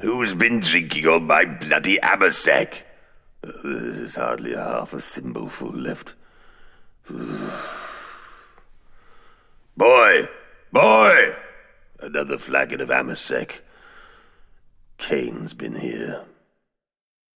Who's been drinking all my bloody amasec? There's hardly half a thimbleful left. Boy! Boy! Another flagon of amasec. Cain's been here.